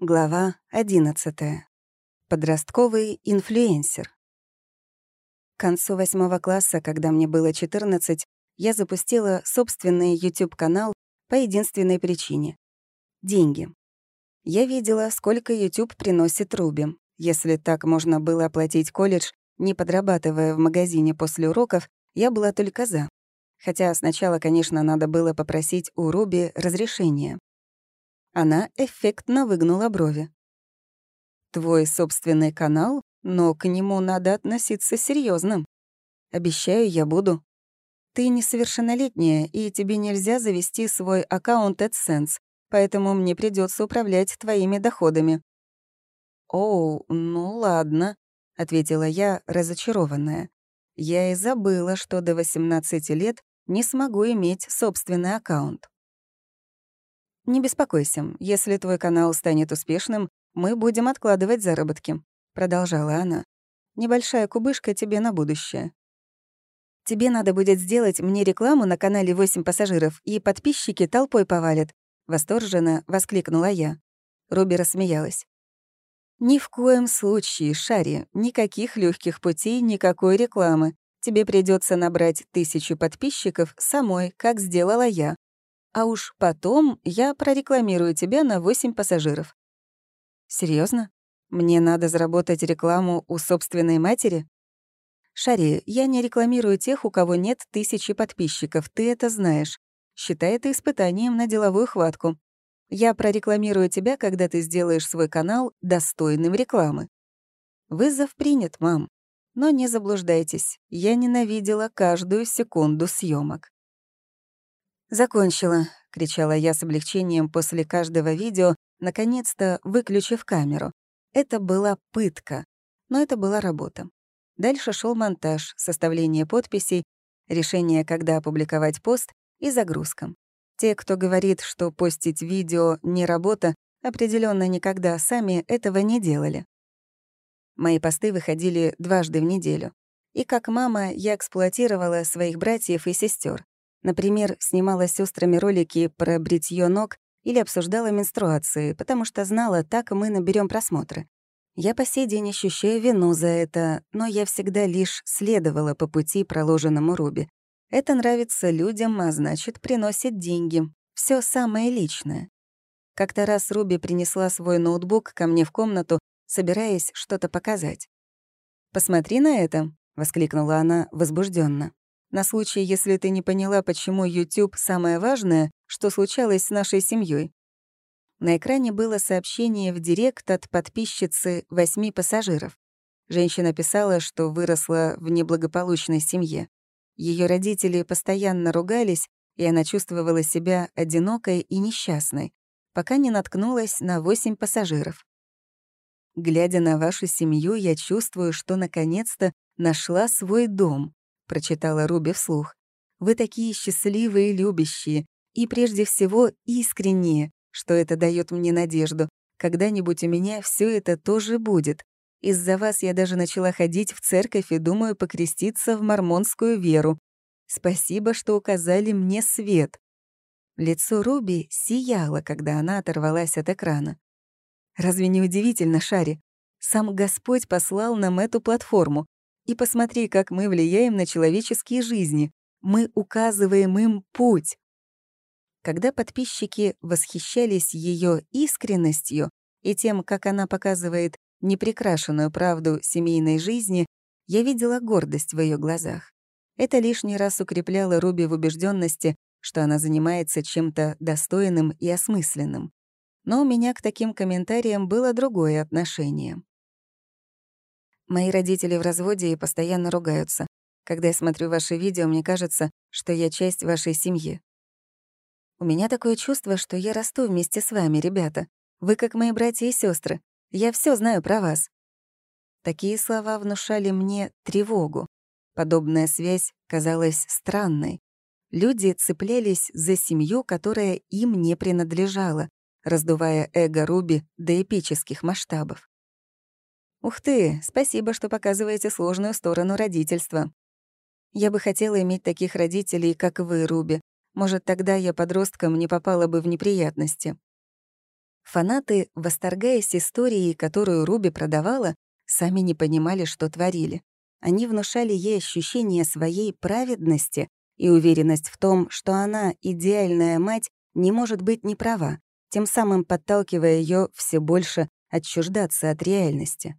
Глава 11. Подростковый инфлюенсер. К концу восьмого класса, когда мне было 14, я запустила собственный YouTube-канал по единственной причине — деньги. Я видела, сколько YouTube приносит Руби. Если так можно было оплатить колледж, не подрабатывая в магазине после уроков, я была только за. Хотя сначала, конечно, надо было попросить у Руби разрешения. Она эффектно выгнула брови. «Твой собственный канал, но к нему надо относиться серьезно. Обещаю, я буду. Ты несовершеннолетняя, и тебе нельзя завести свой аккаунт AdSense, поэтому мне придется управлять твоими доходами». «Оу, ну ладно», — ответила я, разочарованная. Я и забыла, что до 18 лет не смогу иметь собственный аккаунт. «Не беспокойся, если твой канал станет успешным, мы будем откладывать заработки», — продолжала она. «Небольшая кубышка тебе на будущее». «Тебе надо будет сделать мне рекламу на канале «8 пассажиров», и подписчики толпой повалят», — восторженно воскликнула я. Руби рассмеялась. «Ни в коем случае, Шари, никаких легких путей, никакой рекламы. Тебе придется набрать тысячу подписчиков самой, как сделала я, а уж потом я прорекламирую тебя на 8 пассажиров. Серьезно? Мне надо заработать рекламу у собственной матери? Шари, я не рекламирую тех, у кого нет тысячи подписчиков, ты это знаешь. Считай это испытанием на деловую хватку. Я прорекламирую тебя, когда ты сделаешь свой канал достойным рекламы. Вызов принят, мам. Но не заблуждайтесь, я ненавидела каждую секунду съемок. «Закончила», — кричала я с облегчением после каждого видео, наконец-то выключив камеру. Это была пытка, но это была работа. Дальше шел монтаж, составление подписей, решение, когда опубликовать пост и загрузка. Те, кто говорит, что постить видео — не работа, определенно никогда сами этого не делали. Мои посты выходили дважды в неделю. И как мама я эксплуатировала своих братьев и сестер. Например, снимала с сестрами ролики про бритье ног или обсуждала менструации, потому что знала, так мы наберем просмотры. Я по сей день ощущаю вину за это, но я всегда лишь следовала по пути, проложенному Руби. Это нравится людям, а значит, приносит деньги. Все самое личное. Как-то раз Руби принесла свой ноутбук ко мне в комнату, собираясь что-то показать. «Посмотри на это», — воскликнула она возбужденно. На случай, если ты не поняла, почему YouTube самое важное, что случалось с нашей семьей. На экране было сообщение в директ от подписчицы восьми пассажиров. Женщина писала, что выросла в неблагополучной семье. Ее родители постоянно ругались, и она чувствовала себя одинокой и несчастной, пока не наткнулась на восемь пассажиров. Глядя на вашу семью, я чувствую, что наконец-то нашла свой дом прочитала Руби вслух. «Вы такие счастливые и любящие, и прежде всего искренние, что это дает мне надежду. Когда-нибудь у меня все это тоже будет. Из-за вас я даже начала ходить в церковь и думаю покреститься в мормонскую веру. Спасибо, что указали мне свет». Лицо Руби сияло, когда она оторвалась от экрана. «Разве не удивительно, Шари? Сам Господь послал нам эту платформу, и посмотри, как мы влияем на человеческие жизни. Мы указываем им путь. Когда подписчики восхищались ее искренностью и тем, как она показывает непрекрашенную правду семейной жизни, я видела гордость в ее глазах. Это лишний раз укрепляло Руби в убежденности, что она занимается чем-то достойным и осмысленным. Но у меня к таким комментариям было другое отношение. Мои родители в разводе и постоянно ругаются. Когда я смотрю ваши видео, мне кажется, что я часть вашей семьи. У меня такое чувство, что я расту вместе с вами, ребята. Вы как мои братья и сестры. Я все знаю про вас. Такие слова внушали мне тревогу. Подобная связь казалась странной. Люди цеплялись за семью, которая им не принадлежала, раздувая эго Руби до эпических масштабов. Ух ты, спасибо, что показываете сложную сторону родительства. Я бы хотела иметь таких родителей, как вы, Руби. Может, тогда я подростком не попала бы в неприятности. Фанаты, восторгаясь историей, которую Руби продавала, сами не понимали, что творили. Они внушали ей ощущение своей праведности и уверенность в том, что она, идеальная мать, не может быть неправа, тем самым подталкивая ее все больше отчуждаться от реальности.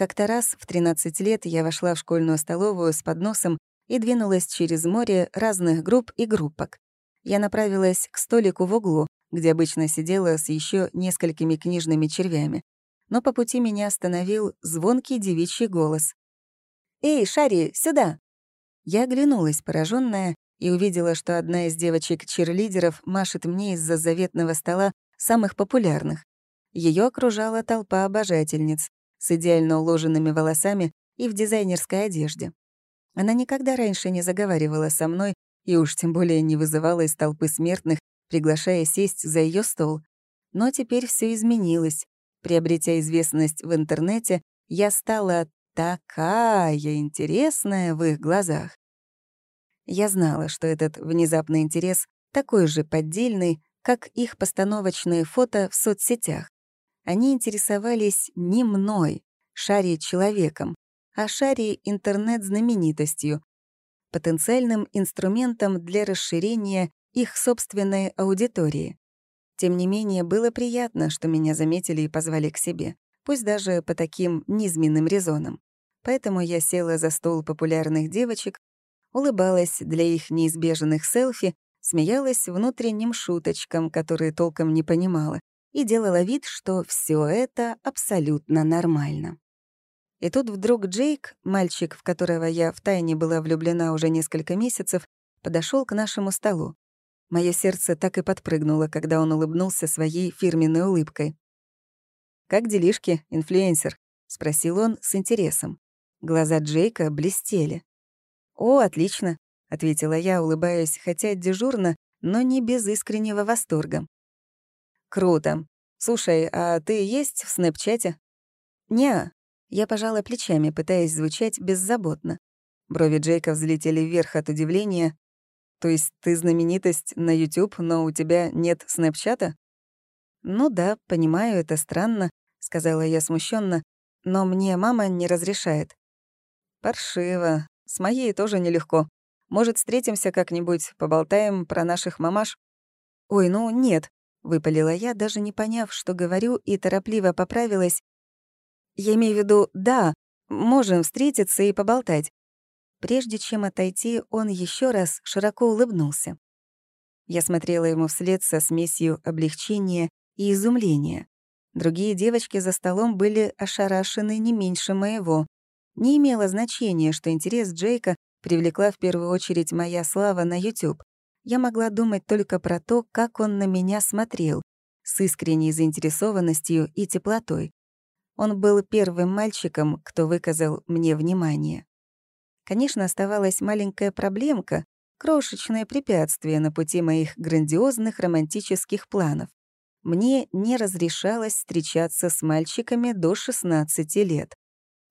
Как-то раз в 13 лет я вошла в школьную столовую с подносом и двинулась через море разных групп и группок. Я направилась к столику в углу, где обычно сидела с еще несколькими книжными червями. Но по пути меня остановил звонкий девичий голос. «Эй, Шари, сюда!» Я оглянулась, пораженная, и увидела, что одна из девочек-черлидеров машет мне из-за заветного стола самых популярных. Ее окружала толпа обожательниц с идеально уложенными волосами и в дизайнерской одежде. Она никогда раньше не заговаривала со мной и уж тем более не вызывала из толпы смертных, приглашая сесть за ее стол. Но теперь все изменилось. Приобретя известность в интернете, я стала такая интересная в их глазах. Я знала, что этот внезапный интерес такой же поддельный, как их постановочные фото в соцсетях. Они интересовались не мной, Шари человеком, а Шари интернет-знаменитостью, потенциальным инструментом для расширения их собственной аудитории. Тем не менее, было приятно, что меня заметили и позвали к себе, пусть даже по таким низменным резонам. Поэтому я села за стол популярных девочек, улыбалась для их неизбежных селфи, смеялась внутренним шуточкам, которые толком не понимала, и делала вид, что все это абсолютно нормально. И тут вдруг Джейк, мальчик, в которого я втайне была влюблена уже несколько месяцев, подошел к нашему столу. Мое сердце так и подпрыгнуло, когда он улыбнулся своей фирменной улыбкой. «Как делишки, инфлюенсер?» — спросил он с интересом. Глаза Джейка блестели. «О, отлично», — ответила я, улыбаясь, хотя дежурно, но не без искреннего восторга. «Круто. Слушай, а ты есть в Снэпчате?» «Не, я пожала плечами, пытаясь звучать беззаботно. Брови Джейка взлетели вверх от удивления. «То есть ты знаменитость на YouTube, но у тебя нет снэпчата?» «Ну да, понимаю, это странно», — сказала я смущенно, «но мне мама не разрешает». «Паршиво. С моей тоже нелегко. Может, встретимся как-нибудь, поболтаем про наших мамаш?» «Ой, ну нет», — выпалила я, даже не поняв, что говорю, и торопливо поправилась, я имею в виду, да, можем встретиться и поболтать. Прежде чем отойти, он еще раз широко улыбнулся. Я смотрела ему вслед со смесью облегчения и изумления. Другие девочки за столом были ошарашены не меньше моего. Не имело значения, что интерес Джейка привлекла в первую очередь моя слава на YouTube. Я могла думать только про то, как он на меня смотрел, с искренней заинтересованностью и теплотой. Он был первым мальчиком, кто выказал мне внимание. Конечно, оставалась маленькая проблемка, крошечное препятствие на пути моих грандиозных романтических планов. Мне не разрешалось встречаться с мальчиками до 16 лет.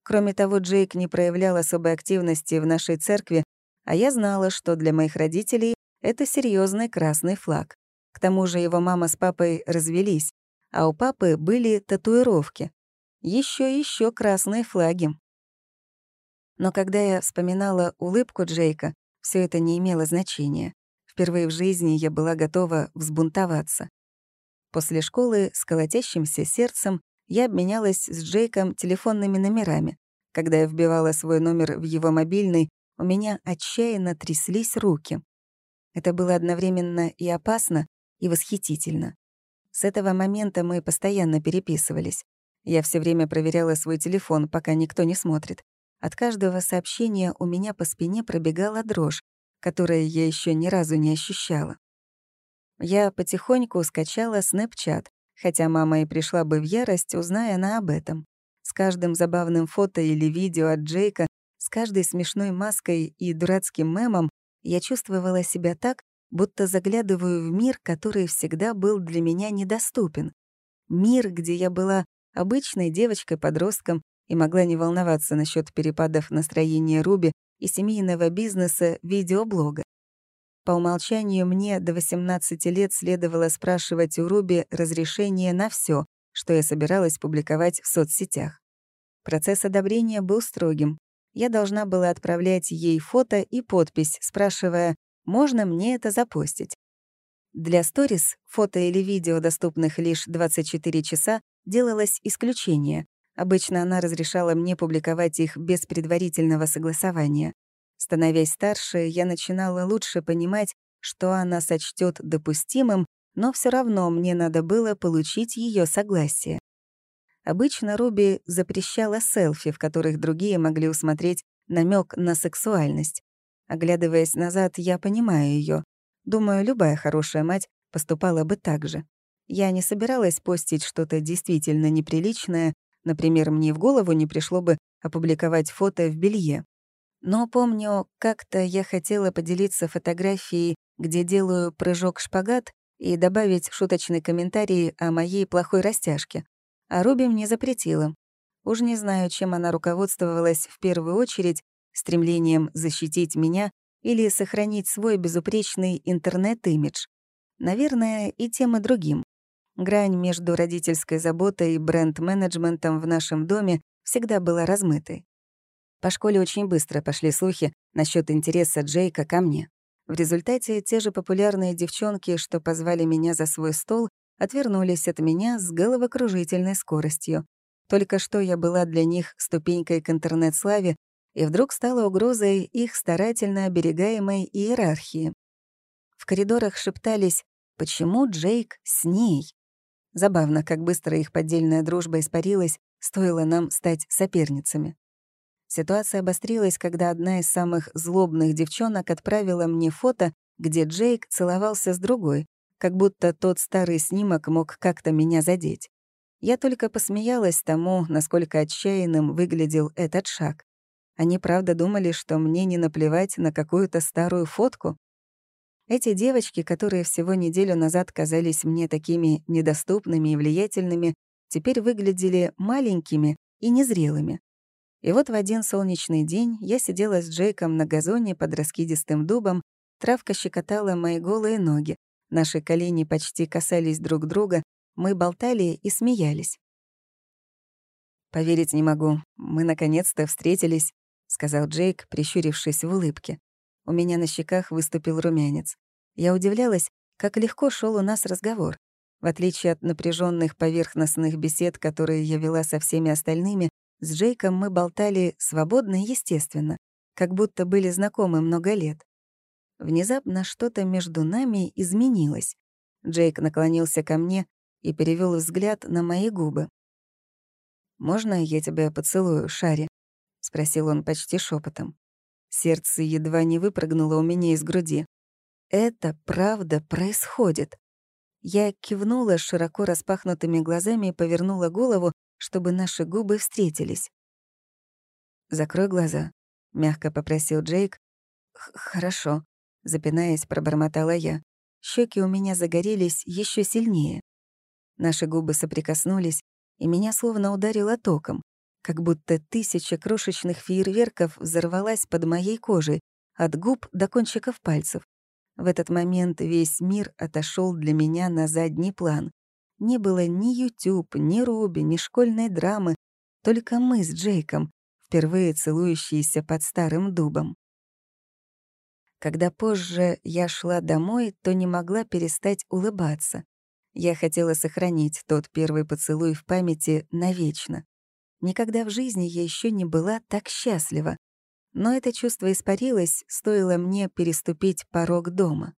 Кроме того, Джейк не проявлял особой активности в нашей церкви, а я знала, что для моих родителей это серьезный красный флаг. К тому же его мама с папой развелись, а у папы были татуировки. Еще и еще красные флаги. Но когда я вспоминала улыбку Джейка, все это не имело значения. Впервые в жизни я была готова взбунтоваться. После школы с колотящимся сердцем я обменялась с Джейком телефонными номерами. Когда я вбивала свой номер в его мобильный, у меня отчаянно тряслись руки. Это было одновременно и опасно, и восхитительно. С этого момента мы постоянно переписывались. Я все время проверяла свой телефон, пока никто не смотрит. От каждого сообщения у меня по спине пробегала дрожь, которую я еще ни разу не ощущала. Я потихоньку скачала Snapchat, хотя мама и пришла бы в ярость, узная она об этом. С каждым забавным фото или видео от Джейка, с каждой смешной маской и дурацким мемом я чувствовала себя так, будто заглядываю в мир, который всегда был для меня недоступен. Мир, где я была обычной девочкой-подростком и могла не волноваться насчет перепадов настроения Руби и семейного бизнеса видеоблога. По умолчанию мне до 18 лет следовало спрашивать у Руби разрешение на все, что я собиралась публиковать в соцсетях. Процесс одобрения был строгим. Я должна была отправлять ей фото и подпись, спрашивая, можно мне это запостить. Для сторис, фото или видео, доступных лишь 24 часа, делалось исключение. Обычно она разрешала мне публиковать их без предварительного согласования. Становясь старше, я начинала лучше понимать, что она сочтет допустимым, но все равно мне надо было получить ее согласие. Обычно Руби запрещала селфи, в которых другие могли усмотреть намек на сексуальность. Оглядываясь назад, я понимаю ее. Думаю, любая хорошая мать поступала бы так же. Я не собиралась постить что-то действительно неприличное, например, мне в голову не пришло бы опубликовать фото в белье. Но помню, как-то я хотела поделиться фотографией, где делаю прыжок-шпагат, и добавить шуточный комментарий о моей плохой растяжке. А Руби мне запретила. Уж не знаю, чем она руководствовалась в первую очередь, стремлением защитить меня или сохранить свой безупречный интернет-имидж. Наверное, и тем и другим. Грань между родительской заботой и бренд-менеджментом в нашем доме всегда была размытой. По школе очень быстро пошли слухи насчет интереса Джейка ко мне. В результате те же популярные девчонки, что позвали меня за свой стол, отвернулись от меня с головокружительной скоростью. Только что я была для них ступенькой к интернет-славе, и вдруг стала угрозой их старательно оберегаемой иерархии. В коридорах шептались «Почему Джейк с ней?» Забавно, как быстро их поддельная дружба испарилась, стоило нам стать соперницами. Ситуация обострилась, когда одна из самых злобных девчонок отправила мне фото, где Джейк целовался с другой, как будто тот старый снимок мог как-то меня задеть. Я только посмеялась тому, насколько отчаянным выглядел этот шаг. Они правда думали, что мне не наплевать на какую-то старую фотку? Эти девочки, которые всего неделю назад казались мне такими недоступными и влиятельными, теперь выглядели маленькими и незрелыми. И вот в один солнечный день я сидела с Джейком на газоне под раскидистым дубом, травка щекотала мои голые ноги, наши колени почти касались друг друга, мы болтали и смеялись. «Поверить не могу, мы наконец-то встретились», — сказал Джейк, прищурившись в улыбке. У меня на щеках выступил румянец. Я удивлялась, как легко шел у нас разговор. В отличие от напряженных поверхностных бесед, которые я вела со всеми остальными, с Джейком мы болтали свободно и естественно, как будто были знакомы много лет. Внезапно что-то между нами изменилось. Джейк наклонился ко мне и перевел взгляд на мои губы. «Можно я тебя поцелую, Шари?» — спросил он почти шепотом. Сердце едва не выпрыгнуло у меня из груди. «Это правда происходит». Я кивнула широко распахнутыми глазами и повернула голову, чтобы наши губы встретились. «Закрой глаза», — мягко попросил Джейк. «Хорошо», — запинаясь, пробормотала я. Щеки у меня загорелись еще сильнее. Наши губы соприкоснулись, и меня словно ударило током как будто тысяча крошечных фейерверков взорвалась под моей кожей, от губ до кончиков пальцев. В этот момент весь мир отошел для меня на задний план. Не было ни YouTube, ни Руби, ни школьной драмы, только мы с Джейком, впервые целующиеся под старым дубом. Когда позже я шла домой, то не могла перестать улыбаться. Я хотела сохранить тот первый поцелуй в памяти навечно. Никогда в жизни я еще не была так счастлива. Но это чувство испарилось, стоило мне переступить порог дома.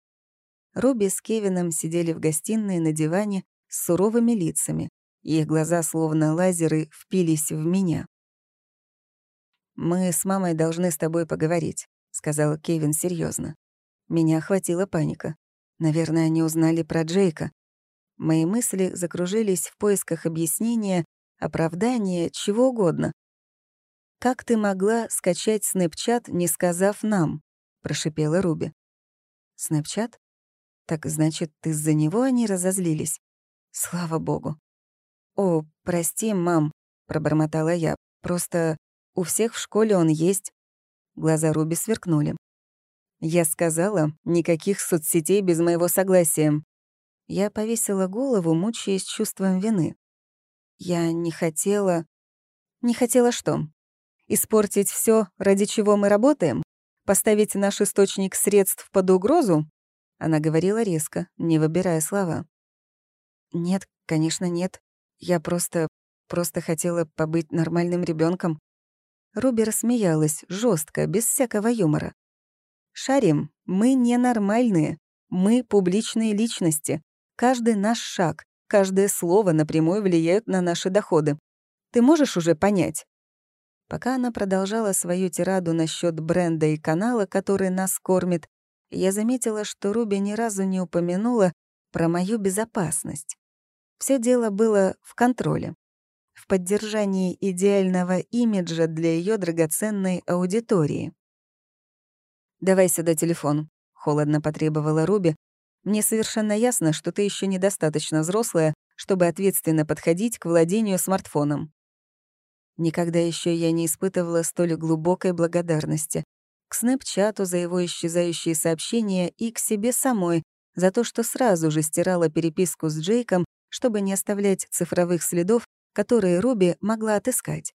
Руби с Кевином сидели в гостиной на диване с суровыми лицами. Их глаза, словно лазеры, впились в меня. «Мы с мамой должны с тобой поговорить», — сказал Кевин серьезно. Меня охватила паника. Наверное, они узнали про Джейка. Мои мысли закружились в поисках объяснения, оправдание, чего угодно. «Как ты могла скачать Снэпчат, не сказав нам?» — прошипела Руби. «Снэпчат? Так значит, из-за него они разозлились? Слава богу!» «О, прости, мам», — пробормотала я. «Просто у всех в школе он есть». Глаза Руби сверкнули. Я сказала, никаких соцсетей без моего согласия. Я повесила голову, мучаясь чувством вины. Я не хотела... Не хотела что? Испортить все, ради чего мы работаем? Поставить наш источник средств под угрозу? Она говорила резко, не выбирая слова. «Нет, конечно, нет. Я просто... просто хотела побыть нормальным ребенком. Руби рассмеялась, жестко, без всякого юмора. «Шарим, мы ненормальные. Мы публичные личности. Каждый наш шаг, каждое слово напрямую влияют на наши доходы. Ты можешь уже понять?» Пока она продолжала свою тираду насчет бренда и канала, который нас кормит, я заметила, что Руби ни разу не упомянула про мою безопасность. Все дело было в контроле, в поддержании идеального имиджа для ее драгоценной аудитории. «Давай сюда телефон», — холодно потребовала Руби. «Мне совершенно ясно, что ты еще недостаточно взрослая, чтобы ответственно подходить к владению смартфоном». Никогда еще я не испытывала столь глубокой благодарности к Снэпчату за его исчезающие сообщения и к себе самой за то, что сразу же стирала переписку с Джейком, чтобы не оставлять цифровых следов, которые Руби могла отыскать.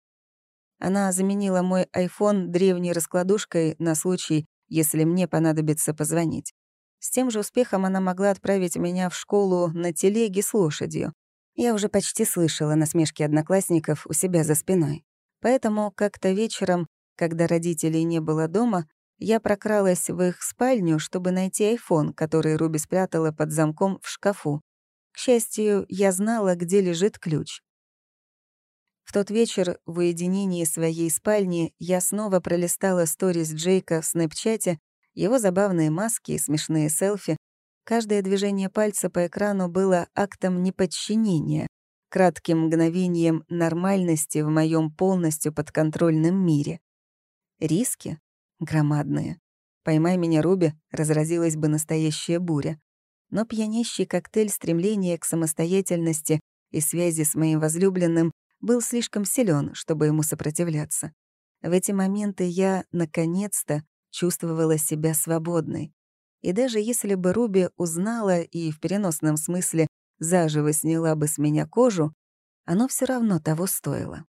Она заменила мой iPhone древней раскладушкой на случай, если мне понадобится позвонить. С тем же успехом она могла отправить меня в школу на телеге с лошадью. Я уже почти слышала насмешки одноклассников у себя за спиной. Поэтому как-то вечером когда родителей не было дома, я прокралась в их спальню, чтобы найти айфон, который Руби спрятала под замком в шкафу. К счастью, я знала, где лежит ключ. В тот вечер в уединении своей спальни я снова пролистала сторис Джейка в снэпчате, его забавные маски и смешные селфи. Каждое движение пальца по экрану было актом неподчинения, кратким мгновением нормальности в моем полностью подконтрольном мире. Риски? Громадные. Поймай меня, Руби, разразилась бы настоящая буря. Но пьянящий коктейль стремления к самостоятельности и связи с моим возлюбленным был слишком силен, чтобы ему сопротивляться. В эти моменты я, наконец-то, чувствовала себя свободной. И даже если бы Руби узнала и в переносном смысле заживо сняла бы с меня кожу, оно все равно того стоило.